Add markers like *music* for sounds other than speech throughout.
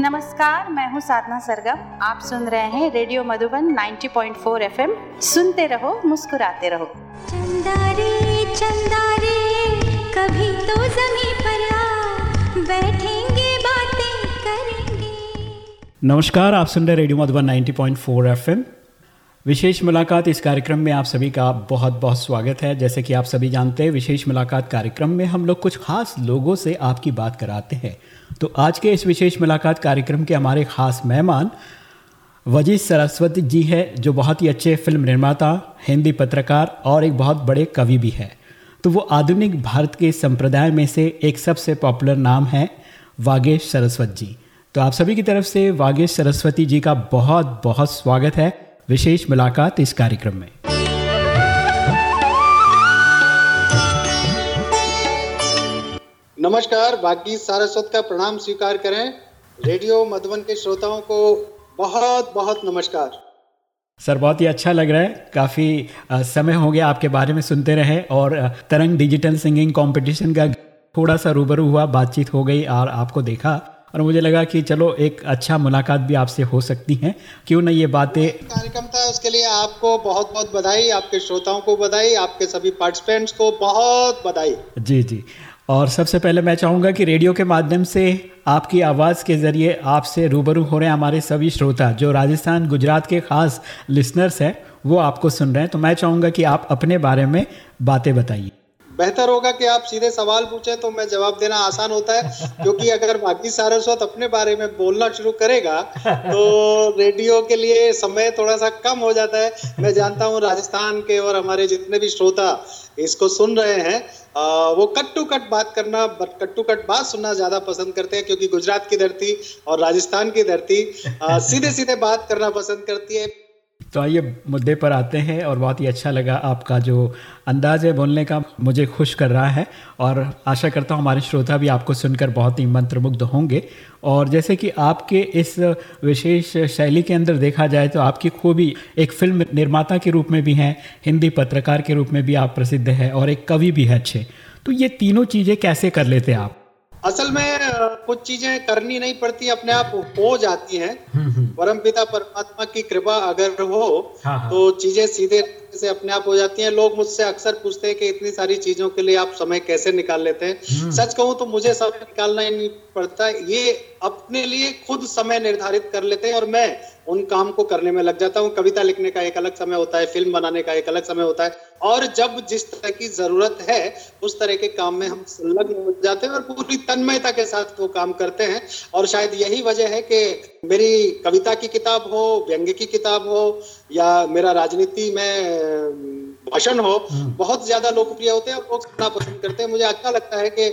नमस्कार मैं हूँ साधना सरगम। आप सुन रहे हैं रेडियो मधुबन 90.4 एफएम। सुनते रहो मुस्कुराते रहो। चंदा रे चंदा रे कभी तो जमी पर आ बैठेंगे बातें करेंगे। नमस्कार आप सुन रहे रेडियो मधुबन 90.4 एफएम। विशेष मुलाकात इस कार्यक्रम में आप सभी का बहुत बहुत स्वागत है। जैसे कि आप सभी जानते हैं, विशेष मुलाकात कार्यक्रम में हम लोग कुछ खास लोगों से आपकी बात कराते हैं। तो आज के इस विशेष मुलाकात कार्यक्रम के हमारे खास मेहमान वजीद सरस्वती जी है, जो बहुत ही अच्छे फ़िल्म निर्माता, हिंदी पत्रकार और एक बहुत बड़े कवि भी है। तो वो आधुनिक भारत के संप्रदाय में से एक सबसे पॉपुलर नाम है वागेश सरस्वत जी। तो आप सभी की तरफ़ से वागेश सरस्वती जी का बहुत बहुत स्वागत है। विशेष मुलाकात इस कार्यक्रम में। नमस्कार बाकी सारस्वत का प्रणाम स्वीकार करें। रेडियो मधुबन के श्रोताओं को बहुत बहुत नमस्कार। सर बहुत ही अच्छा लग रहा है। काफ़ी समय हो गया आपके बारे में सुनते रहे और तरंग डिजिटल सिंगिंग कंपटीशन का थोड़ा सा रूबरू हुआ बातचीत हो गई और आपको देखा। और मुझे लगा कि चलो एक अच्छा मुलाकात भी आपसे हो सकती है। क्यों ना ये बातें कार्यक्रम था उसके लिए आपको बहुत बहुत बधाई आपके श्रोताओं को बधाई आपके सभी पार्टिसिपेंट्स को बहुत बधाई। जी जी। और सबसे पहले मैं चाहूँगा कि रेडियो के माध्यम से आपकी आवाज़ के ज़रिए आपसे रूबरू हो रहे हैं हमारे सभी श्रोता जो राजस्थान गुजरात के ख़ास लिसनर्स हैं वो आपको सुन रहे हैं। तो मैं चाहूँगा कि आप अपने बारे में बातें बताइए। बेहतर होगा कि आप सीधे सवाल पूछें तो मैं जवाब देना आसान होता है क्योंकि अगर बाकी सारस्वत अपने बारे में बोलना शुरू करेगा तो रेडियो के लिए समय थोड़ा सा कम हो जाता है। मैं जानता हूँ राजस्थान के और हमारे जितने भी श्रोता इसको सुन रहे हैं आ, वो कट टू कट बात करना कट टू कट बात सुनना ज़्यादा पसंद करते हैं क्योंकि गुजरात की धरती और राजस्थान की धरती सीधे सीधे बात करना पसंद करती है। तो आइए मुद्दे पर आते हैं और बहुत ही अच्छा लगा आपका जो अंदाज है बोलने का, मुझे खुश कर रहा है और आशा करता हूँ हमारे श्रोता भी आपको सुनकर बहुत ही मंत्रमुग्ध होंगे। और जैसे कि आपके इस विशेष शैली के अंदर देखा जाए तो आपकी खूबी एक फ़िल्म निर्माता के रूप में भी हैं, हिंदी पत्रकार के रूप में भी आप प्रसिद्ध हैं और एक कवि भी है अच्छे। तो ये तीनों चीज़ें कैसे कर लेते आप? असल में कुछ चीज़ें करनी नहीं पड़ती अपने आप हो जाती हैं हम्म, हम्म। परम पिता परमात्मा की कृपा अगर हो हाँ, हाँ। तो चीज़ें सीधे से अपने आप हो जाती हैं। लोग मुझसे अक्सर पूछते हैं कि इतनी सारी चीज़ों के लिए आप समय कैसे निकाल लेते हैं? हम्म। सच कहूँ तो मुझे समय निकालना ही नहीं पड़ता। ये अपने लिए खुद समय निर्धारित कर लेते हैं और मैं उन काम को करने में लग जाता हूँ। कविता लिखने का एक अलग समय होता है फ़िल्म बनाने का एक अलग समय होता है। और जब जिस तरह की ज़रूरत है उस तरह के काम में हम संलग्न हो जाते हैं और पूरी तन्मयता के साथ वो काम करते हैं। और शायद यही वजह है कि मेरी कविता की किताब हो व्यंग्य की किताब हो या मेरा राजनीति में भाषण हो हम्म। बहुत ज़्यादा लोकप्रिय होते हैं और लोग सुनना पसंद करते हैं। मुझे अच्छा लगता है कि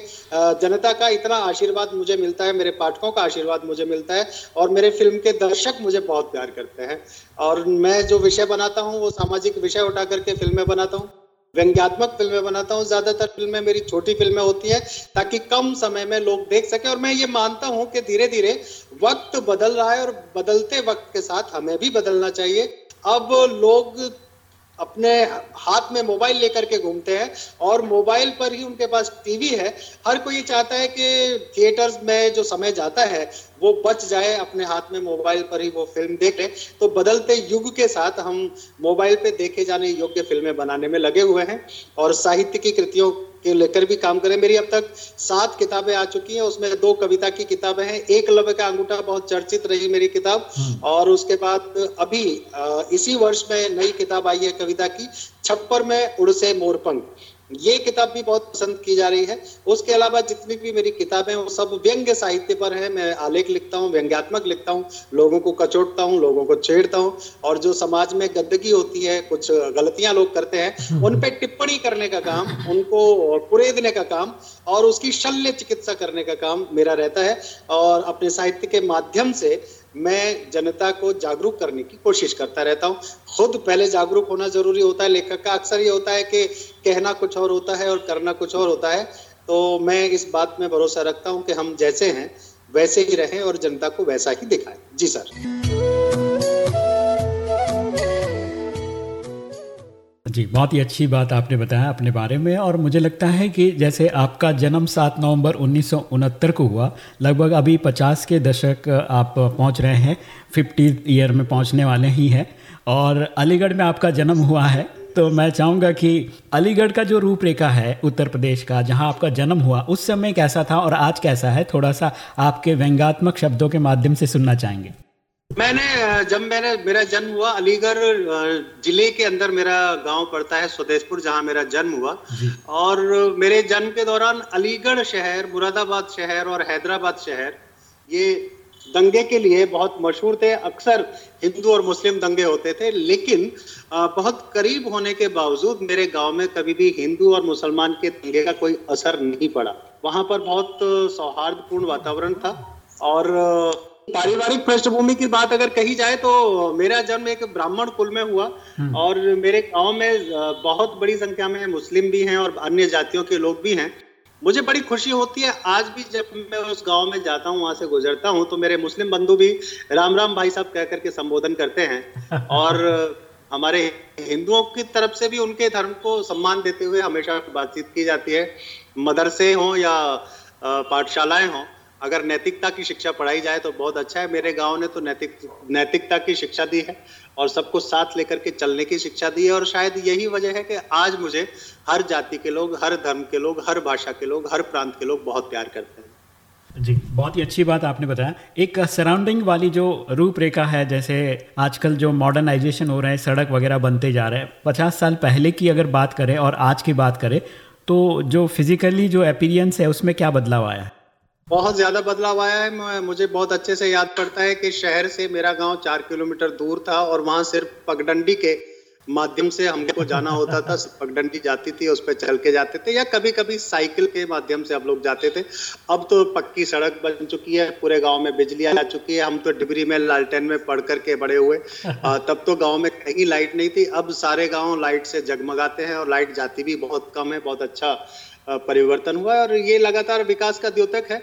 जनता का इतना आशीर्वाद मुझे मिलता है मेरे पाठकों का आशीर्वाद मुझे मिलता है और मेरे फ़िल्म के दर्शक मुझे बहुत प्यार करते हैं। और मैं जो विषय बनाता हूँ वो सामाजिक विषय उठा करके फ़िल्में बनाता हूँ। व्यंग्यात्मक फ़िल्में बनाता हूँ। ज़्यादातर फ़िल्में मेरी छोटी फ़िल्में होती है, ताकि कम समय में लोग देख सके। और मैं ये मानता हूँ कि धीरे धीरे वक्त बदल रहा है और बदलते वक्त के साथ हमें भी बदलना चाहिए। अब लोग अपने हाथ में मोबाइल लेकर के घूमते हैं और मोबाइल पर ही उनके पास टीवी है। हर कोई चाहता है कि थिएटर्स में जो समय जाता है, वो बच जाए अपने हाथ में मोबाइल पर ही वो फ़िल्म देख। ले तो बदलते युग के साथ हम मोबाइल पे देखे जाने योग्य फ़िल्में बनाने में लगे हुए हैं और साहित्य की कृतियों के लेकर भी काम करें। मेरी अब तक सात किताबें आ चुकी हैं। उसमें दो कविता की किताबें हैं। एक लव्य का अंगूठा बहुत चर्चित रही मेरी किताब। हम्म। और उसके बाद अभी इसी वर्ष में नई किताब आई है कविता की छप्पर में उड़से मोरपंख। ये किताब भी बहुत पसंद की जा रही है उसके अलावा जितनी भी मेरी किताबें वो सब व्यंग्य साहित्य पर है मैं आलेख लिखता हूँ व्यंग्यात्मक लिखता हूँ लोगों को कचोटता हूँ लोगों को छेड़ता हूँ और जो समाज में गंदगी होती है कुछ गलतियाँ लोग करते हैं हम्म। उन पे टिप्पणी करने का काम उनको कुरेदने का काम और उसकी शल्य चिकित्सा करने का काम मेरा रहता है और अपने साहित्य के माध्यम से मैं जनता को जागरूक करने की कोशिश करता रहता हूँ। खुद पहले जागरूक होना ज़रूरी होता है। लेखक का अक्सर ये होता है कि कहना कुछ और होता है और करना कुछ और होता है। तो मैं इस बात में भरोसा रखता हूँ कि हम जैसे हैं, वैसे ही रहें और जनता को वैसा ही दिखाएँ। जी सर। जी, बहुत ही अच्छी बात आपने बताया अपने बारे में और मुझे लगता है कि जैसे आपका जन्म सात नवंबर उन्नीस सौ उनहत्तर को हुआ, लगभग अभी पचास के दशक आप पहुँच रहे हैं, फिफ्टी ईयर में पहुँचने वाले ही हैं और अलीगढ़ में आपका जन्म हुआ है तो मैं चाहूँगा कि अलीगढ़ का जो रूपरेखा है उत्तर प्रदेश का, जहाँ आपका जन्म हुआ, उस समय कैसा था और आज कैसा है, थोड़ा सा आपके व्यंगात्मक शब्दों के माध्यम से सुनना चाहेंगे। मैंने जब मैंने मेरा जन्म हुआ अलीगढ़ ज़िले के अंदर मेरा गाँव पड़ता है स्वदेशपुर जहाँ मेरा जन्म हुआ। और मेरे जन्म के दौरान अलीगढ़ शहर मुरादाबाद शहर और हैदराबाद शहर ये दंगे के लिए बहुत मशहूर थे। अक्सर हिंदू और मुस्लिम दंगे होते थे लेकिन बहुत करीब होने के बावजूद मेरे गाँव में कभी भी हिंदू और मुसलमान के दंगे का कोई असर नहीं पड़ा। वहाँ पर बहुत सौहार्दपूर्ण वातावरण था और पारिवारिक पृष्ठभूमि की बात अगर कही जाए तो मेरा जन्म एक ब्राह्मण कुल में हुआ हम्म। और मेरे गाँव में बहुत बड़ी संख्या में मुस्लिम भी हैं और अन्य जातियों के लोग भी हैं मुझे बड़ी खुशी होती है आज भी जब मैं उस गाँव में जाता हूँ वहाँ से गुजरता हूँ तो मेरे मुस्लिम बंधु भी राम राम भाई साहब कह करके संबोधन करते हैं *laughs* और हमारे हिंदुओं की तरफ़ से भी उनके धर्म को सम्मान देते हुए हमेशा बातचीत की जाती है मदरसे हों या पाठशालाएँ हों अगर नैतिकता की शिक्षा पढ़ाई जाए तो बहुत अच्छा है। मेरे गाँव ने तो नैतिक, नैतिकता की शिक्षा दी है और सबको साथ लेकर के चलने की शिक्षा दी है और शायद यही वजह है कि आज मुझे हर जाति के लोग, हर धर्म के लोग, हर भाषा के लोग, हर प्रांत के लोग बहुत प्यार करते हैं। जी, बहुत ही अच्छी बात आपने बताया। एक सराउंडिंग वाली जो रूपरेखा है, जैसे आजकल जो मॉडर्नाइजेशन हो रहे हैं, सड़क वगैरह बनते जा रहे हैं, पचास साल पहले की अगर बात करें और आज की बात करें तो जो फिजिकली जो अपीरियंस है, उसमें क्या बदलाव आया? है बहुत ज़्यादा बदलाव आया है। मुझे बहुत अच्छे से याद पड़ता है कि शहर से मेरा गाँव चार किलोमीटर दूर था और वहाँ सिर्फ़ पगडंडी के माध्यम से हमको जाना होता था। पगडंडी जाती थी, उस पर चल के जाते थे या कभी कभी साइकिल के माध्यम से हम लोग जाते थे। अब तो पक्की सड़क बन चुकी है, पूरे गाँव में बिजली आ चुकी है। हम तो डिबरी में लालटेन में पढ़ करके बड़े हुए। तब तो गाँव में कहीं लाइट नहीं थी। अब सारे गाँव लाइट से जगमगाते हैं और लाइट जाती भी बहुत कम है, बहुत अच्छा परिवर्तन हुआ है और ये लगातार विकास का द्योतक है।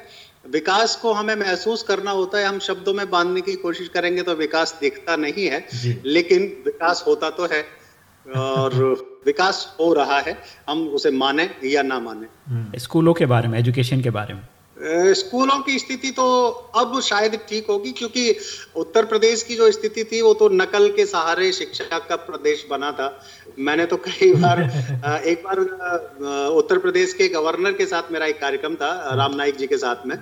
विकास को हमें महसूस करना होता है हम शब्दों में बांधने की कोशिश करेंगे तो विकास दिखता नहीं है लेकिन विकास होता तो है और विकास हो रहा है हम उसे माने या ना माने। स्कूलों के बारे में एजुकेशन के बारे में। स्कूलों की स्थिति तो अब शायद ठीक होगी क्योंकि उत्तर प्रदेश की जो स्थिति थी वो तो नकल के सहारे शिक्षा का प्रदेश बना था। मैंने तो कई बार एक बार उत्तर प्रदेश के गवर्नर के साथ मेरा एक कार्यक्रम था राम नाइक जी के साथ में।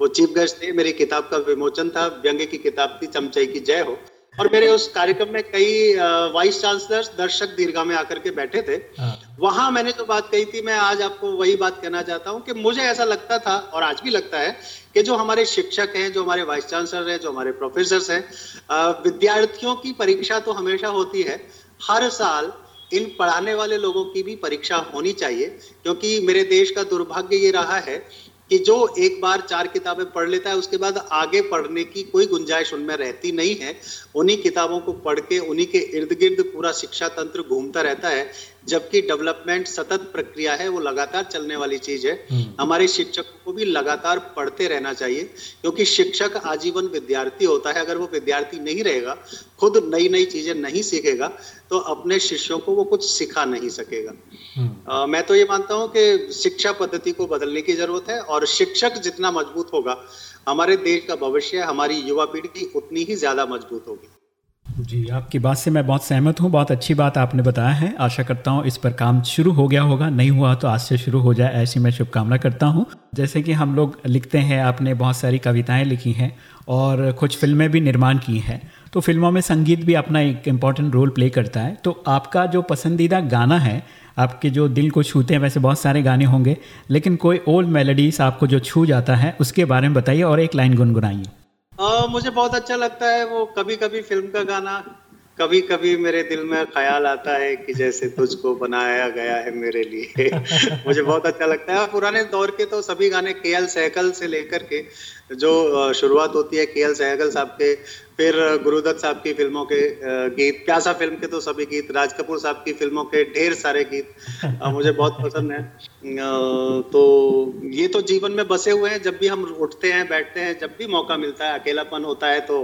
वो चीफ गेस्ट थे मेरी किताब का विमोचन था व्यंग्य की किताब थी चमचई की जय हो। और मेरे उस कार्यक्रम में कई वाइस चांसलर दर्शक दीर्घा में आकर के बैठे थे हाँ। वहाँ मैंने जो बात कही थी मैं आज आपको वही बात कहना चाहता हूँ कि मुझे ऐसा लगता था और आज भी लगता है कि जो हमारे शिक्षक हैं जो हमारे वाइस चांसलर हैं जो हमारे प्रोफेसर हैं विद्यार्थियों की परीक्षा तो हमेशा होती है हर साल इन पढ़ाने वाले लोगों की भी परीक्षा होनी चाहिए क्योंकि मेरे देश का दुर्भाग्य ये रहा है कि जो एक बार चार किताबें पढ़ लेता है, उसके बाद आगे पढ़ने की कोई गुंजाइश उनमें रहती नहीं है। उन्हीं किताबों को पढ़ के, उन्हीं के इर्द गिर्द पूरा शिक्षा तंत्र घूमता रहता है। जबकि डेवलपमेंट सतत प्रक्रिया है वो लगातार चलने वाली चीज़ है हम्म। हमारे शिक्षकों को भी लगातार पढ़ते रहना चाहिए क्योंकि शिक्षक आजीवन विद्यार्थी होता है अगर वो विद्यार्थी नहीं रहेगा खुद नई नई चीज़ें नहीं सीखेगा तो अपने शिष्यों को वो कुछ सिखा नहीं सकेगा हम्म। आ, मैं तो ये मानता हूँ कि शिक्षा पद्धति को बदलने की ज़रूरत है और शिक्षक जितना मज़बूत होगा हमारे देश का भविष्य हमारी युवा पीढ़ी उतनी ही ज़्यादा मज़बूत होगी जी, आपकी बात से मैं बहुत सहमत हूँ। बहुत अच्छी बात आपने बताया है। आशा करता हूँ इस पर काम शुरू हो गया होगा। नहीं हुआ तो आज से शुरू हो जाए, ऐसी मैं शुभकामना करता हूँ। जैसे कि हम लोग लिखते हैं, आपने बहुत सारी कविताएँ लिखी हैं और कुछ फ़िल्में भी निर्माण की हैं। तो फ़िल्मों में संगीत भी अपना एक इंपॉर्टेंट रोल प्ले करता है। तो आपका जो पसंदीदा गाना है, आपके जो दिल को छूते हैं, वैसे बहुत सारे गाने होंगे, लेकिन कोई ओल्ड मेलोडीज आपको जो छू जाता है, उसके बारे में बताइए और एक लाइन गुनगुनाइए। आ, मुझे बहुत अच्छा लगता है वो कभी कभी फ़िल्म का गाना। कभी कभी मेरे दिल में ख्याल आता है कि जैसे तुझको बनाया गया है मेरे लिए। *laughs* मुझे बहुत अच्छा लगता है। पुराने दौर के तो सभी गाने के एल सहकल से लेकर के जो शुरुआत होती है के एल सहगल साहब के, फिर गुरुदत्त साहब की फ़िल्मों के गीत, प्यासा फ़िल्म के तो सभी गीत, राज कपूर साहब की फ़िल्मों के ढेर सारे गीत मुझे बहुत पसंद है। तो ये तो जीवन में बसे हुए हैं, जब भी हम उठते हैं, बैठते हैं, जब भी मौका मिलता है, अकेलापन होता है तो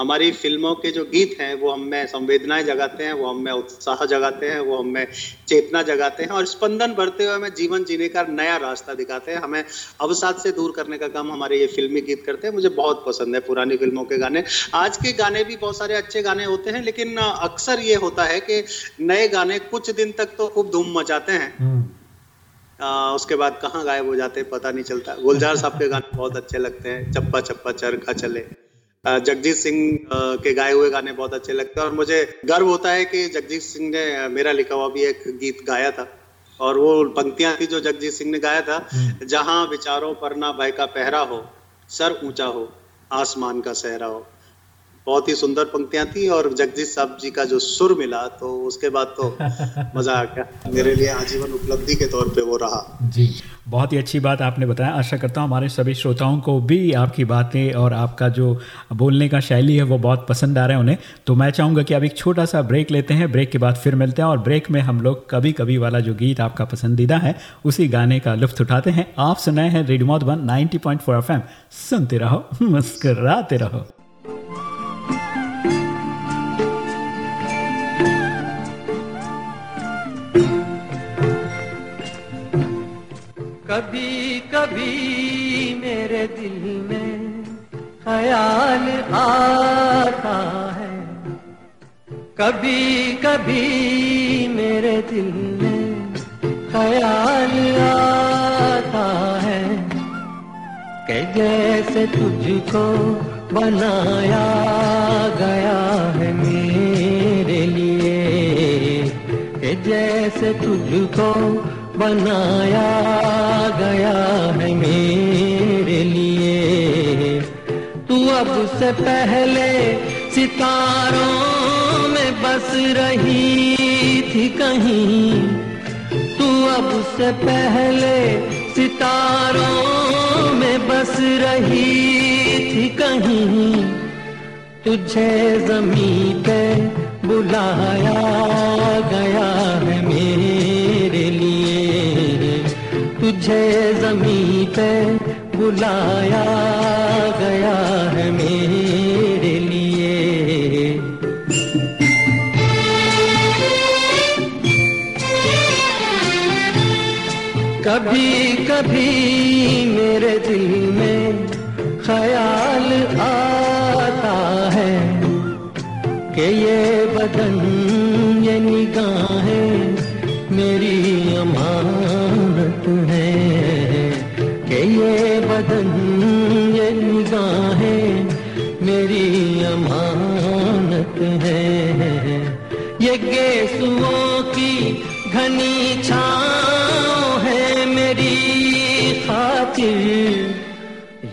हमारी फ़िल्मों के जो गीत हैं, वो हमें संवेदनाएँ जगाते हैं, वो हमें उत्साह जगाते हैं, वो हमें चेतना जगाते हैं और स्पंदन भरते हुए हमें जीवन जीने का नया रास्ता दिखाते हैं। हमें अवसाद से दूर करने का काम हमारे ये फिल्मी गीत करते हैं मुझे बहुत पसंद है पुरानी फ़िल्मों के गाने। आज के गाने भी बहुत सारे अच्छे गाने होते हैं लेकिन अक्सर ये होता है कि नए गाने कुछ दिन तक तो खूब धूम मचाते हैं। आ, हम्म। उसके बाद कहाँ गायब हो जाते हैं पता नहीं चलता। गुलजार साहब के गाने बहुत अच्छे लगते हैं चप्पा चप्पा चरखा चले। जगजीत सिंह के गाए हुए गाने बहुत अच्छे लगते हैं और मुझे गर्व होता है कि जगजीत सिंह ने मेरा लिखा हुआ भी एक गीत गाया था। और वो पंक्तियाँ थी जो जगजीत सिंह ने गाया था हम्म। जहाँ विचारों पर ना भय का पहरा हो सर ऊँचा हो आसमान का सहरा हो। बहुत ही सुंदर पंक्तियाँ थी और जगजीत साहब जी का जो सुर मिला तो उसके बाद तो *laughs* मज़ा आ गया। मेरे लिए आजीवन उपलब्धि के तौर पे वो रहा। जी। बहुत ही अच्छी बात आपने बताया। आशा करता हूँ हमारे सभी श्रोताओं को भी आपकी बातें और आपका जो बोलने का शैली है, वो बहुत पसंद आ रहा है उन्हें। तो मैं चाहूँगा कि अब एक छोटा सा ब्रेक लेते हैं। ब्रेक के बाद फिर मिलते हैं और ब्रेक में हम लोग कभी कभी वाला जो गीत आपका पसंदीदा है, उसी गाने का लुफ्त उठाते हैं। आप सुनाए हैं radio mode one ninety point सुनते रहो, *laughs* मुस्कराते रहो। कभी कभी मेरे दिल में ख्याल आता है। कभी कभी मेरे दिल में ख्याल आता है। कि जैसे तुझको बनाया गया है मेरे लिए, कि जैसे तुझको बनाया गया है मेरे लिए। तू अब से पहले सितारों में बस रही थी कहीं। तू अब से पहले सितारों में बस रही थी कहीं। तुझे जमी पे बुलाया गया है मेरे तुझे जमी पे बुलाया गया है मेरे लिए। कभी कभी मेरे दिल में ख्याल आता है कि ये बदन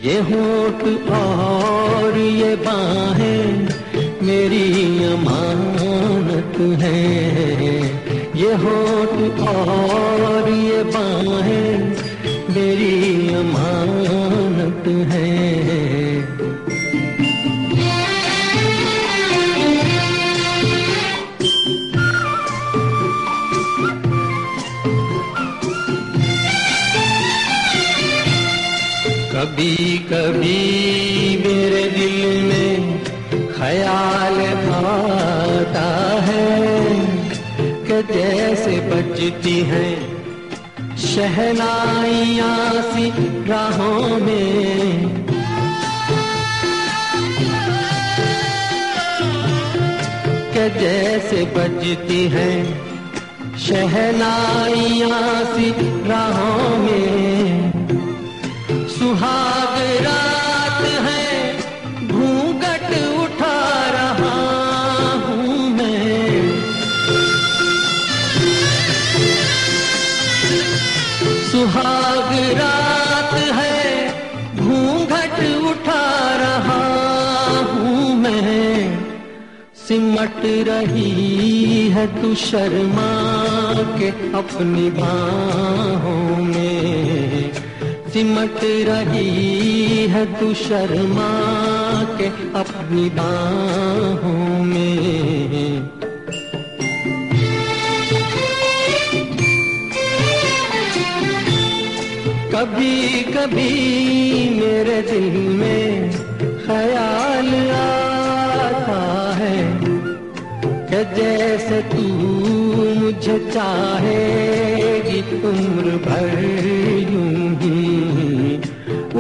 ये होठ और ये बाहें मेरी अमानत है। ये होठ और ये बाहें मेरी अमानत है। बजती हैं। शहनाइया सी राहों में। के जैसे बजती हैं। शहनाइया सी राहों में। सुहाग रात है, घूंघट उठा रहा हूँ मैं। सिमट रही है तू शर्मा के अपनी बाहों में। सिमट रही है तू शर्मा के अपनी बाहों में। कभी कभी मेरे दिल में ख्याल आता है कि जैसे तू मुझे चाहेगी, उम्र भर यूँ ही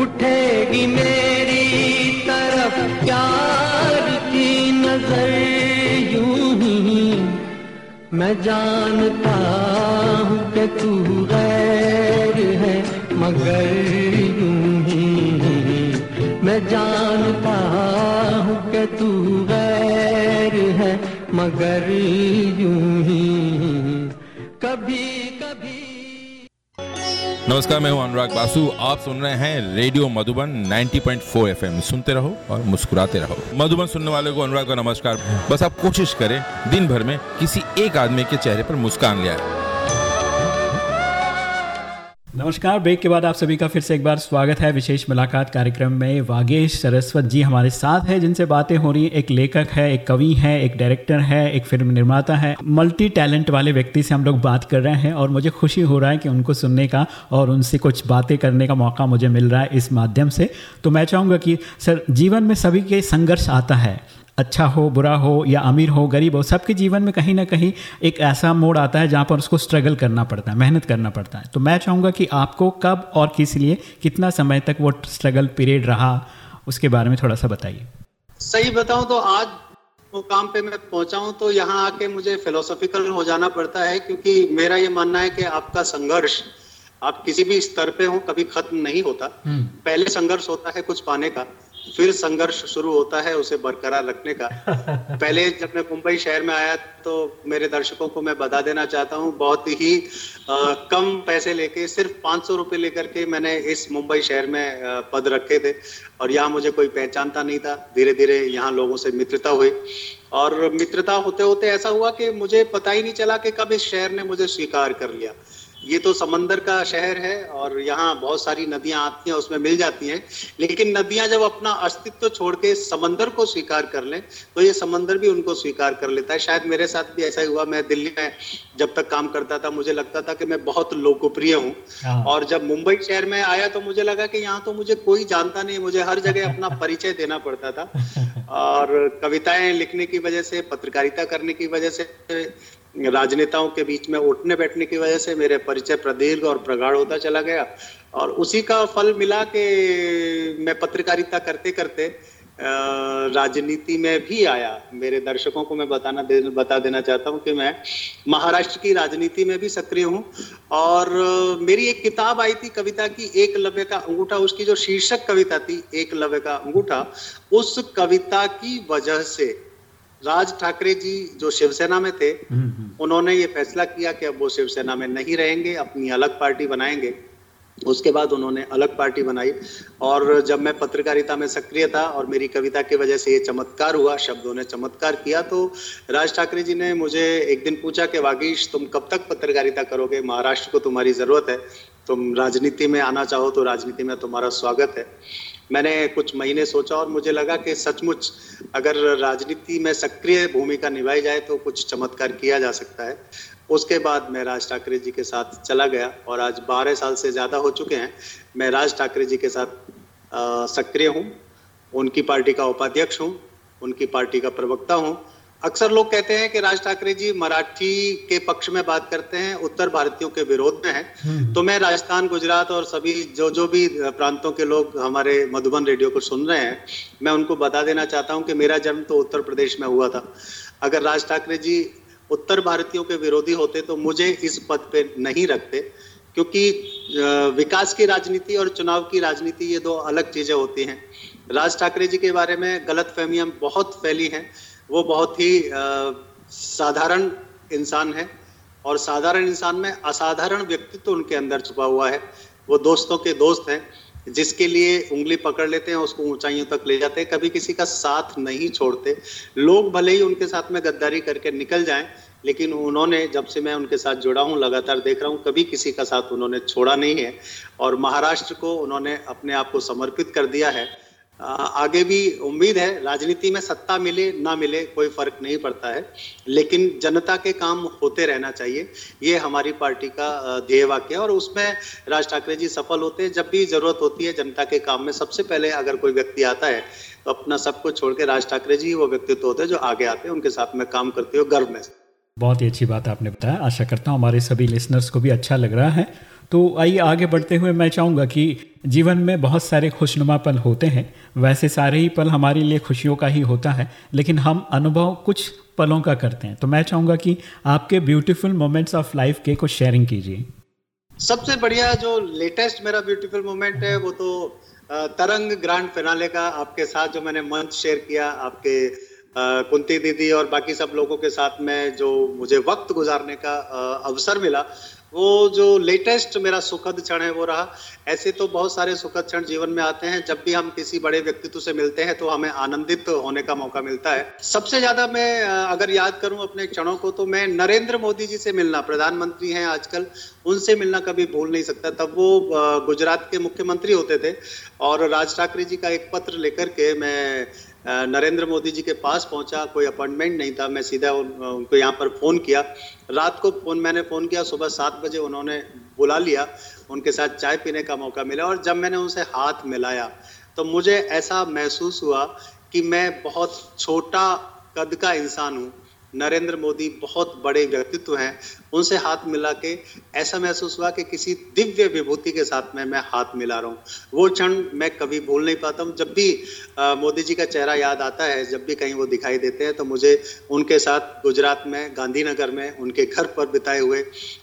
उठेगी मेरी तरफ़ प्यार की नज़र यूँ ही। मैं जानता हूँ कि तू है मगर यूँ ही मैं जानता हूँ कि तू गैर है, मगर यूँ ही कभी कभी नमस्कार, मैं हूँ अनुराग बासु। आप सुन रहे हैं रेडियो मधुबन 90.4 एफएम। सुनते रहो और मुस्कुराते रहो। मधुबन सुनने वाले को अनुराग का नमस्कार। बस आप कोशिश करें, दिन भर में किसी एक आदमी के चेहरे पर मुस्कान ले आए। नमस्कार, ब्रेक के बाद आप सभी का फिर से एक बार स्वागत है विशेष मुलाकात कार्यक्रम में। वागेश सरस्वत जी हमारे साथ हैं, जिनसे बातें हो रही एक लेखक है, एक कवि है, एक डायरेक्टर है, एक फ़िल्म निर्माता है। मल्टी टैलेंट वाले व्यक्ति से हम लोग बात कर रहे हैं और मुझे खुशी हो रहा है कि उनको सुनने का और उनसे कुछ बातें करने का मौका मुझे मिल रहा है इस माध्यम से। तो मैं चाहूँगा कि, सर, जीवन में सभी के संघर्ष आता है। अच्छा हो बुरा हो या अमीर हो गरीब हो सबके जीवन में कहीं ना कहीं एक ऐसा मोड़ आता है जहाँ पर उसको स्ट्रगल करना पड़ता है मेहनत करना पड़ता है। तो मैं चाहूँगा कि आपको कब और किस लिए कितना समय तक वो स्ट्रगल पीरियड रहा उसके बारे में थोड़ा सा बताइए। सही बताऊँ तो आज मुकाम पे मैं पहुँचा हूँ तो यहाँ आके मुझे फिलोसॉफिकल हो जाना पड़ता है क्योंकि मेरा ये मानना है कि आपका संघर्ष आप किसी भी स्तर पे हो कभी खत्म नहीं होता। पहले संघर्ष होता है कुछ पाने का। फिर संघर्ष शुरू होता है उसे बरकरार रखने का। *laughs* पहले जब मैं मुंबई शहर में आया तो मेरे दर्शकों को मैं बता देना चाहता हूँ बहुत ही आ, कम पैसे लेके सिर्फ़ पाँच सौ रुपए लेकर के मैंने इस मुंबई शहर में पद रखे थे। और यहाँ मुझे कोई पहचानता नहीं था। धीरे धीरे यहाँ लोगों से मित्रता हुई। और मित्रता होते होते ऐसा हुआ कि मुझे पता ही नहीं चला कि कब इस शहर ने मुझे स्वीकार कर लिया। ये तो समंदर का शहर है और यहाँ बहुत सारी नदियाँ आती हैं उसमें मिल जाती हैं। लेकिन नदियाँ जब अपना अस्तित्व छोड़ के समंदर को स्वीकार कर लें तो ये समंदर भी उनको स्वीकार कर लेता है। शायद मेरे साथ भी ऐसा ही हुआ। मैं दिल्ली में जब तक काम करता था मुझे लगता था कि मैं बहुत लोकप्रिय हूँ। हाँ। और जब मुंबई शहर में आया तो मुझे लगा कि यहाँ तो मुझे कोई जानता नहीं मुझे हर जगह अपना *laughs* परिचय देना पड़ता था। और कविताएँ लिखने की वजह से पत्रकारिता करने की वजह से राजनेताओं के बीच में उठने बैठने की वजह से मेरे परिचय प्रदीर्घ और प्रगाढ़ होता चला गया। और उसी का फल मिला कि मैं पत्रकारिता करते करते राजनीति में भी आया। मेरे दर्शकों को मैं बताना दे, बता देना चाहता हूँ कि मैं महाराष्ट्र की राजनीति में भी सक्रिय हूँ। और मेरी एक किताब आई थी कविता की एक लव्य का अंगूठा। उसकी जो शीर्षक कविता थी एक लव्य का अंगूठा उस कविता की वजह से राज ठाकरे जी जो शिवसेना में थे हम्म, हम्म। उन्होंने ये फैसला किया कि अब वो शिवसेना में नहीं रहेंगे अपनी अलग पार्टी बनाएँगे। उसके बाद उन्होंने अलग पार्टी बनाई। और जब मैं पत्रकारिता में सक्रिय था और मेरी कविता की वजह से ये चमत्कार हुआ शब्दों ने चमत्कार किया तो राज ठाकरे जी ने मुझे एक दिन पूछा कि वागीश तुम कब तक पत्रकारिता करोगे? महाराष्ट्र को तुम्हारी ज़रूरत है। तुम राजनीति में आना चाहो तो राजनीति में तुम्हारा स्वागत है। मैंने कुछ महीने सोचा और मुझे लगा कि सचमुच अगर राजनीति में सक्रिय भूमिका निभाई जाए तो कुछ चमत्कार किया जा सकता है। उसके बाद मैं राज ठाकरे जी के साथ चला गया और आज बारह साल से ज़्यादा हो चुके हैं। मैं राज ठाकरे जी के साथ सक्रिय हूँ। उनकी पार्टी का उपाध्यक्ष हूँ। उनकी पार्टी का प्रवक्ता हूँ। अक्सर लोग कहते हैं कि राज ठाकरे जी मराठी के पक्ष में बात करते हैं उत्तर भारतीयों के विरोध में है। हम्म। तो मैं राजस्थान गुजरात और सभी जो जो भी प्रांतों के लोग हमारे मधुबन रेडियो को सुन रहे हैं मैं उनको बता देना चाहता हूँ कि मेरा जन्म तो उत्तर प्रदेश में हुआ था। अगर राज ठाकरे जी उत्तर भारतीयों के विरोधी होते तो मुझे इस पद पे नहीं रखते क्योंकि विकास की राजनीति और चुनाव की राजनीति ये दो अलग चीज़ें होती हैं। राज ठाकरे जी के बारे में गलत फहमियाँ बहुत फैली हैं वो बहुत ही साधारण इंसान है और साधारण इंसान में असाधारण व्यक्तित्व उनके अंदर छुपा हुआ है। वो दोस्तों के दोस्त हैं, जिसके लिए उंगली पकड़ लेते हैं, उसको ऊंचाइयों तक ले जाते हैं, कभी किसी का साथ नहीं छोड़ते। लोग भले ही उनके साथ में गद्दारी करके निकल जाएँ, लेकिन उन्होंने, जब से मैं उनके साथ जुड़ा हूँ, लगातार देख रहा हूँ, कभी किसी का साथ उन्होंने छोड़ा नहीं है और महाराष्ट्र को उन्होंने अपने आप को समर्पित कर दिया है। आगे भी उम्मीद है, राजनीति में सत्ता मिले, ना मिले, कोई फ़र्क नहीं पड़ता है। लेकिन जनता के काम होते रहना चाहिए। ये हमारी पार्टी का ध्येय वाक्य है और उसमें राज ठाकरे जी सफल होते हैं। जब भी ज़रूरत होती है जनता के काम में, सबसे पहले अगर कोई व्यक्ति आता है तो अपना सब कुछ छोड़ के राज ठाकरे जी वो व्यक्तित्व होते हैं जो आगे आते हैं, उनके साथ में काम करते हो गर्व में बहुत ही अच्छी बात आपने बताया। आशा करता हूँ हमारे सभी लिसनर्स को भी अच्छा लग रहा है। तो आइए आगे बढ़ते हुए मैं चाहूँगा कि जीवन में बहुत सारे खुशनुमा पल होते हैं। वैसे सारे ही पल हमारे लिए खुशियों का ही होता है, लेकिन हम अनुभव कुछ पलों का करते हैं। तो मैं चाहूँगा कि आपके ब्यूटीफुल मोमेंट्स ऑफ़ लाइफ के कुछ शेयरिंग कीजिए। सबसे बढ़िया जो लेटेस्ट मेरा ब्यूटीफुल मोमेंट है, वो तो तरंग ग्रांड फिनाले का आपके साथ जो मैंने मंच शेयर किया, आपके कुंती दीदी और बाकी सब लोगों के साथ में जो मुझे वक्त गुजारने का अवसर मिला। वो जो लेटेस्ट मेरा सुखद क्षण है, वो रहा। ऐसे तो बहुत सारे सुखद क्षण जीवन में आते हैं। जब भी हम किसी बड़े व्यक्तित्व से मिलते हैं तो हमें आनंदित होने का मौका मिलता है। सबसे ज़्यादा मैं अगर याद करूँ अपने क्षणों को तो मैं नरेंद्र मोदी जी से मिलना, प्रधानमंत्री हैं आजकल, उनसे मिलना कभी भूल नहीं सकता। तब वो गुजरात के मुख्यमंत्री होते थे, और राज ठाकरे जी का एक पत्र लेकर के मैं नरेंद्र मोदी जी के पास पहुँचा कोई अपॉइंटमेंट नहीं था मैं सीधा उन, उनको यहाँ पर फ़ोन किया। रात को फ़ोन मैंने फ़ोन किया सुबह सात बजे उन्होंने बुला लिया उनके साथ चाय पीने का मौका मिला और जब मैंने उनसे हाथ मिलाया तो मुझे ऐसा महसूस हुआ कि मैं बहुत छोटा कद का इंसान हूँ। नरेंद्र मोदी बहुत बड़े व्यक्तित्व हैं। उनसे हाथ मिला के ऐसा महसूस हुआ कि किसी दिव्य विभूति के साथ में मैं हाथ मिला रहा हूँ। वो क्षण मैं कभी भूल नहीं पाता हूँ। जब भी आ, मोदी जी का चेहरा याद आता है जब भी कहीं वो दिखाई देते हैं तो मुझे उनके साथ गुजरात में गांधीनगर में उनके घर पर बिताए हुए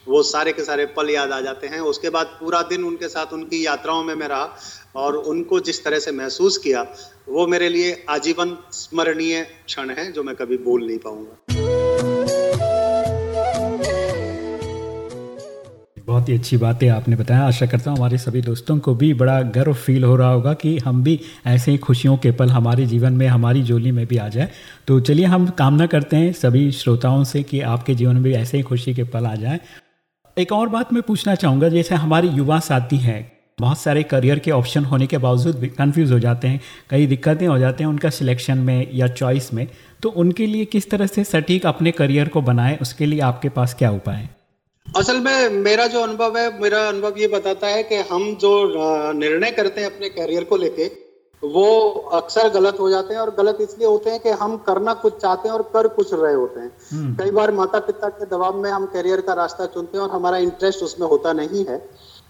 वो सारे के सारे पल याद आ जाते हैं। उसके बाद पूरा दिन उनके साथ उनकी यात्राओं में मैं रहा। और उनको जिस तरह से महसूस किया, वो मेरे लिए आजीवन स्मरणीय क्षण है जो मैं कभी भूल नहीं पाऊँगा। बहुत ही अच्छी बात आपने बताया। आशा करता हूँ हमारे सभी दोस्तों को भी बड़ा गर्व फील हो रहा होगा कि हम भी ऐसे ही खुशियों के पल हमारे जीवन में, हमारी जोली में भी आ जाए। तो चलिए हम कामना करते हैं सभी श्रोताओं से कि आपके जीवन में भी ऐसे ही खुशी के पल आ जाए। एक और बात मैं पूछना चाहूँगा, जैसे हमारे युवा साथी हैं बहुत सारे करियर के ऑप्शन होने के बावजूद भी कन्फ्यूज़ हो जाते हैं कई दिक्कतें हो जाते हैं उनका सिलेक्शन में या चॉइस में। तो उनके लिए किस तरह से सटीक अपने करियर को बनाएँ उसके लिए आपके पास क्या उपाय है? असल में मेरा जो अनुभव है मेरा अनुभव ये बताता है कि हम जो निर्णय करते हैं अपने करियर को लेके वो अक्सर गलत हो जाते हैं और गलत इसलिए होते हैं कि हम करना कुछ चाहते हैं और कर कुछ रहे होते हैं। हम्म। कई बार माता पिता के दबाव में हम करियर का रास्ता चुनते हैं और हमारा इंटरेस्ट उसमें होता नहीं है।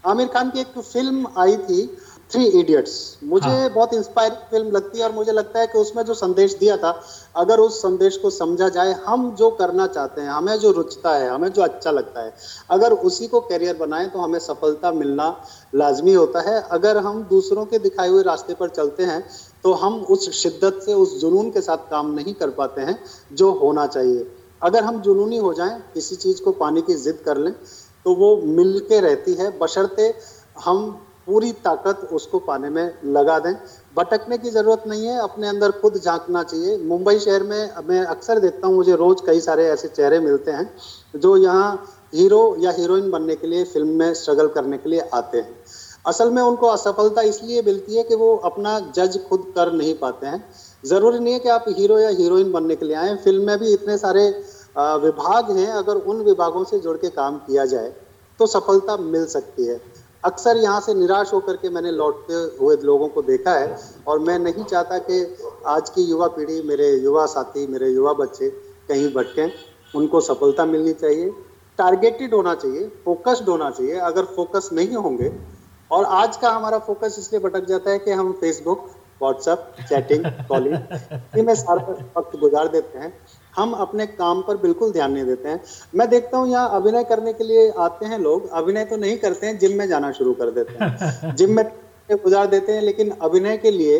आमिर खान की एक फ़िल्म आई थी थ्री इडियट्स मुझे हाँ। बहुत इंस्पायरिंग फ़िल्म लगती है और मुझे लगता है कि उसमें जो संदेश दिया था अगर उस संदेश को समझा जाए हम जो करना चाहते हैं हमें जो रुचता है हमें जो अच्छा लगता है अगर उसी को करियर बनाएँ तो हमें सफलता मिलना लाजमी होता है। अगर हम दूसरों के दिखाए हुए रास्ते पर चलते हैं तो हम उस शिद्दत से उस जुनून के साथ काम नहीं कर पाते हैं जो होना चाहिए। अगर हम जुनूनी हो जाएँ किसी चीज़ को पाने की जिद कर लें तो वो मिल के रहती है। बशर्ते हम पूरी ताकत उसको पाने में लगा दें। भटकने की ज़रूरत नहीं है, अपने अंदर खुद झांकना चाहिए। मुंबई शहर में मैं अक्सर देखता हूँ, मुझे रोज कई सारे ऐसे चेहरे मिलते हैं, जो यहाँ हीरो या हीरोइन बनने के लिए फ़िल्म में स्ट्रगल करने के लिए आते हैं। असल में उनको असफलता इसलिए मिलती है कि वो अपना जज खुद कर नहीं पाते हैं। ज़रूरी नहीं है कि आप हीरो या हीरोइन बनने के लिए आए। फ़िल्म में भी इतने सारे विभाग हैं, अगर उन विभागों से जुड़ के काम किया जाए तो सफलता मिल सकती है। अक्सर यहाँ से निराश होकर के मैंने लौटते हुए लोगों को देखा है, और मैं नहीं चाहता कि आज की युवा पीढ़ी, मेरे युवा साथी, मेरे युवा बच्चे कहीं भटकें। उनको सफलता मिलनी चाहिए। टारगेटेड होना चाहिए, फोकस्ड होना चाहिए। अगर फोकस नहीं होंगे, और आज का हमारा फोकस इसलिए भटक जाता है कि हम फेसबुक व्हाट्सएप चैटिंग कॉलिंग इनमें सारा वक्त गुजार देते हैं। हम अपने काम पर बिल्कुल ध्यान नहीं देते हैं। मैं देखता हूँ यहाँ अभिनय करने के लिए आते हैं लोग। अभिनय तो नहीं करते हैं जिम में जाना शुरू कर देते हैं। *laughs* जिम में गुजार देते हैं लेकिन अभिनय के लिए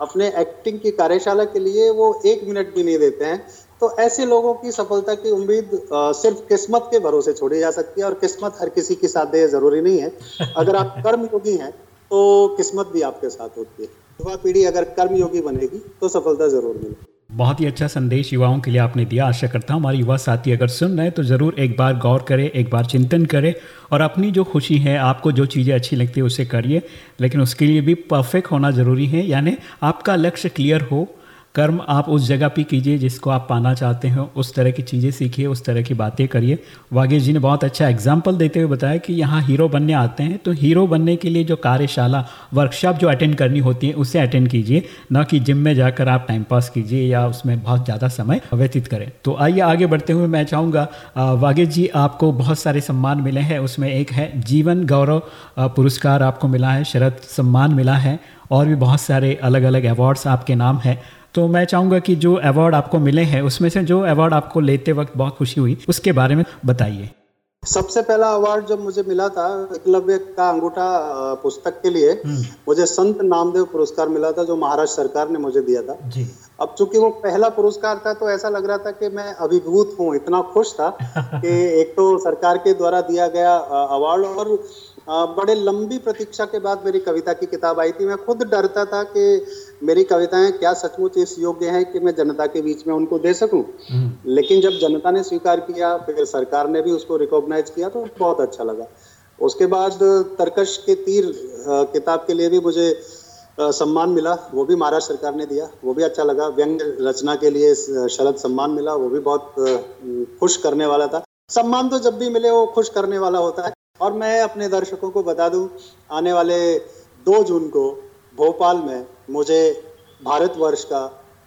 अपने एक्टिंग की कार्यशाला के लिए वो एक मिनट भी नहीं देते हैं। तो ऐसे लोगों की सफलता की उम्मीद सिर्फ़ किस्मत के भरोसे छोड़ी जा सकती है और किस्मत हर किसी के साथ दे ज़रूरी नहीं है। *laughs* अगर आप कर्म योगी हैं तो किस्मत भी आपके साथ होती है। युवा पीढ़ी अगर कर्म योगी बनेगी तो सफलता ज़रूर मिलेगी। बहुत ही अच्छा संदेश युवाओं के लिए आपने दिया। आशा करता हूँ हमारे युवा साथी अगर सुन रहे हैं तो ज़रूर एक बार गौर करें, एक बार चिंतन करें और अपनी जो खुशी है, आपको जो चीज़ें अच्छी लगती है, उसे करिए। लेकिन उसके लिए भी परफेक्ट होना ज़रूरी है, यानी आपका लक्ष्य क्लियर हो कर्म आप उस जगह पे कीजिए जिसको आप पाना चाहते हो, उस तरह की चीज़ें सीखिए, उस तरह की बातें करिए। वागेश जी ने बहुत अच्छा एग्ज़ाम्पल देते हुए बताया कि यहाँ हीरो बनने आते हैं तो हीरो बनने के लिए जो कार्यशाला वर्कशॉप जो अटेंड करनी होती है, उसे अटेंड कीजिए। ना कि जिम में जाकर आप टाइम पास कीजिए या उसमें बहुत ज़्यादा समय व्यतीत करें। तो आइए आगे बढ़ते हुए मैं चाहूँगा वागेश जी आपको बहुत सारे सम्मान मिले हैं। उसमें एक है, जीवन गौरव पुरस्कार आपको मिला है, शरद सम्मान मिला है और भी बहुत सारे अलग अलग अवार्ड्स आपके नाम है। तो मैं चाहूँगा कि जो अवार्ड आपको मिले हैं उसमें से जो अवार्ड आपको लेते वक्त बहुत खुशी हुई उसके बारे में बताइए सबसे पहला अवार्ड जब मुझे मिला था एकलव्य का अंगूठा पुस्तक के लिए हम्म। मुझे संत नामदेव पुरस्कार मिला था जो महाराष्ट्र सरकार ने मुझे दिया था जी। अब चूँकि वो पहला पुरस्कार था तो ऐसा लग रहा था कि मैं अभिभूत हूँ इतना खुश था *laughs* कि एक तो सरकार के द्वारा दिया गया अवार्ड और बड़े लंबी प्रतीक्षा के बाद मेरी कविता की किताब आई थी। मैं खुद डरता था कि मेरी कविताएँ क्या सचमुच इस योग्य हैं कि मैं जनता के बीच में उनको दे सकूँ। हम्म। लेकिन जब जनता ने स्वीकार किया फिर सरकार ने भी उसको रिकॉग्नाइज किया तो बहुत अच्छा लगा। उसके बाद तरकश के तीर किताब के लिए भी मुझे सम्मान मिला। वो भी महाराष्ट्र सरकार ने दिया। वो भी अच्छा लगा। व्यंग रचना के लिए शरद सम्मान मिला। वो भी बहुत खुश करने वाला था। सम्मान तो जब भी मिले वो खुश करने वाला होता है। और मैं अपने दर्शकों को बता दूँ, आने वाले दो जून को भोपाल में मुझे भारतवर्ष का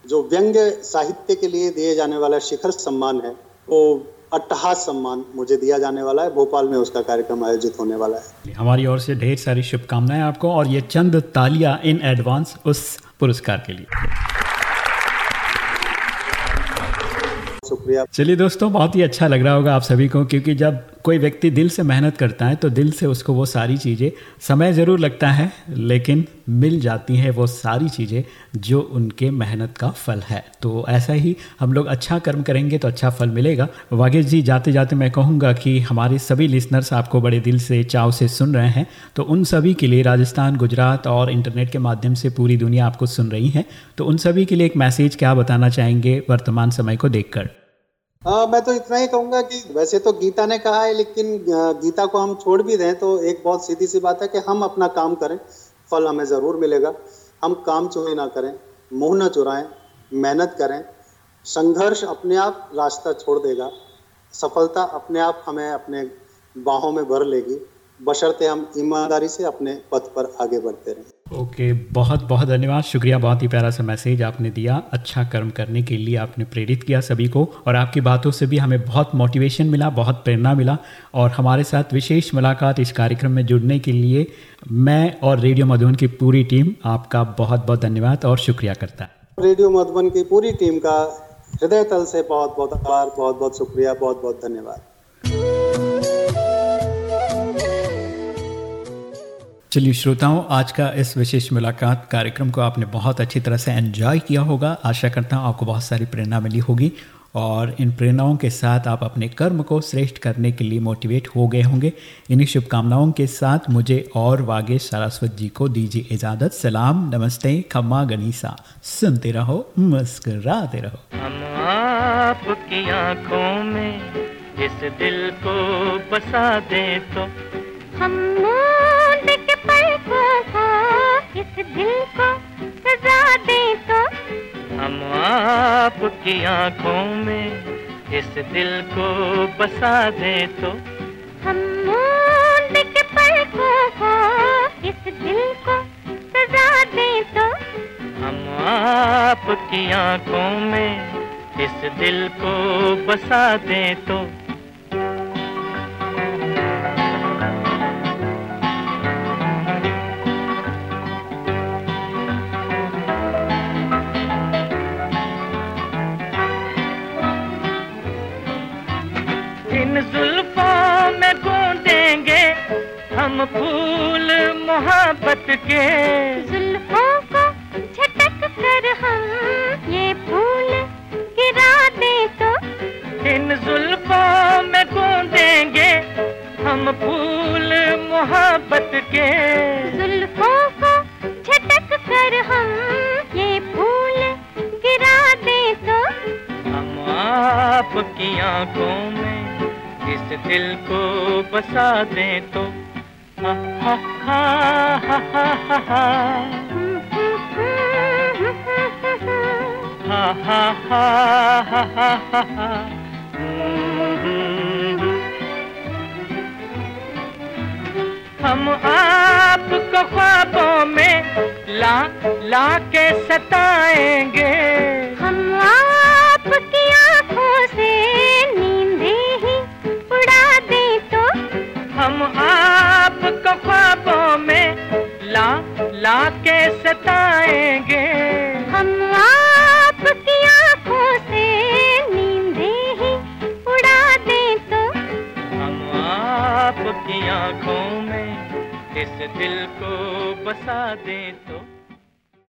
जो व्यंग्य साहित्य के लिए दिए जाने वाला शिखर सम्मान है, वो अट्टहास सम्मान मुझे दिया जाने वाला है। भोपाल में उसका कार्यक्रम आयोजित होने वाला है। हमारी ओर से ढेर सारी शुभकामनाएँ आपको और ये चंद तालियाँ इन एडवांस उस पुरस्कार के लिए। शुक्रिया। चलिए दोस्तों, बहुत ही अच्छा लग रहा होगा आप सभी को, क्योंकि जब कोई व्यक्ति दिल से मेहनत करता है तो दिल से उसको वो सारी चीज़ें, समय ज़रूर लगता है, लेकिन मिल जाती हैं वो सारी चीज़ें जो उनके मेहनत का फल है। तो ऐसा ही हम लोग अच्छा कर्म करेंगे तो अच्छा फल मिलेगा। वागेश जी, जाते जाते मैं कहूँगा कि हमारे सभी लिसनर्स आपको बड़े दिल से, चाव से सुन रहे हैं। तो उन सभी के लिए राजस्थान, गुजरात और इंटरनेट के माध्यम से पूरी दुनिया आपको सुन रही है। तो उन सभी के लिए एक मैसेज क्या बताना चाहेंगे वर्तमान समय को देखकर? हाँ मैं तो इतना ही कहूँगा कि वैसे तो गीता ने कहा है, लेकिन गीता को हम छोड़ भी दें तो एक बहुत सीधी सी बात है कि हम अपना काम करें, फल हमें ज़रूर मिलेगा। हम काम चोरी ना करें, मुँह न चुराएँ, मेहनत करें। संघर्ष अपने आप रास्ता छोड़ देगा, सफलता अपने आप हमें अपने बाहों में भर लेगी। बशर्ते हम ईमानदारी से अपने पथ पर आगे बढ़ते रहें। ओके okay, बहुत बहुत धन्यवाद। शुक्रिया बहुत ही प्यारा सा मैसेज आपने दिया। अच्छा कर्म करने के लिए आपने प्रेरित किया सभी को और आपकी बातों से भी हमें बहुत मोटिवेशन मिला बहुत प्रेरणा मिला और हमारे साथ विशेष मुलाकात इस कार्यक्रम में जुड़ने के लिए मैं और रेडियो मधुबन की पूरी टीम आपका बहुत बहुत धन्यवाद और शुक्रिया करता है। रेडियो मधुबन की पूरी टीम का हृदय तल से बहुत बहुत आभार बहुत बहुत शुक्रिया बहुत बहुत धन्यवाद। चलिए श्रोताओं आज का इस विशेष मुलाकात कार्यक्रम को आपने बहुत अच्छी तरह से एंजॉय किया होगा। आशा करता हूँ आपको बहुत सारी प्रेरणा मिली होगी और इन प्रेरणाओं के साथ आप अपने कर्म को श्रेष्ठ करने के लिए मोटिवेट हो गए होंगे। इन्हीं शुभकामनाओं के साथ मुझे और वागेश सारस्वत जी को दीजिए इजाज़त। सलाम नमस्ते खम्मा गनीसा। सुनते रहो मुस्कराते रहो। हम आपकी आँखों में इस दिल को बसा दे तो। हम इस दिल को सजा दे तो। हम आपकी आँखों में इस दिल को बसा दे तो। हम के पलकों को इस दिल को सजा दे तो। हम आपकी आँखों में इस दिल को बसा दे तो। हम फूल मोहब्बत के जुल्फों को झटक कर हम ये फूल गिरा दे तो इन जुल्फों में गूंदेंगे हम फूल मोहब्बत के। जुल्फों को झटक कर हम ये फूल गिरा दे तो हम आपकी आँखों में इस दिल को बसा दें तो हम आपको ख्वाबों में ला ला के सताएँगे। हम आपकी आँखों से आपको ख्वाबों में ला ला के सताएँगे। हम आपकी आँखों से नींदे ही उड़ा दें तो। हम आपकी आँखों में इस दिल को बसा दें तो।